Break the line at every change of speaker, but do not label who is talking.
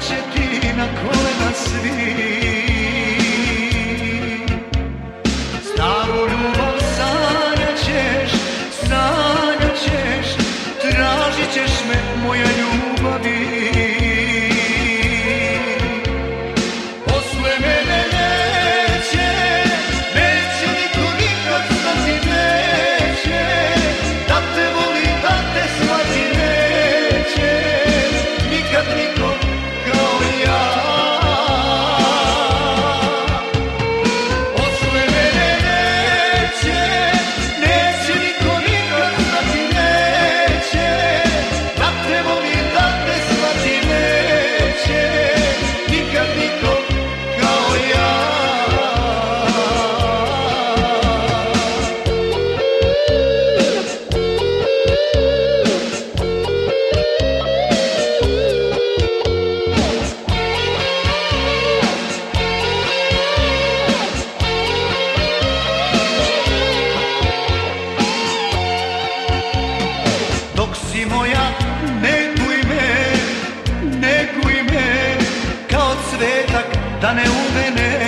će ti na kolena svi Ti moja, ne guj me, ne me Kao cvetak da ne uvene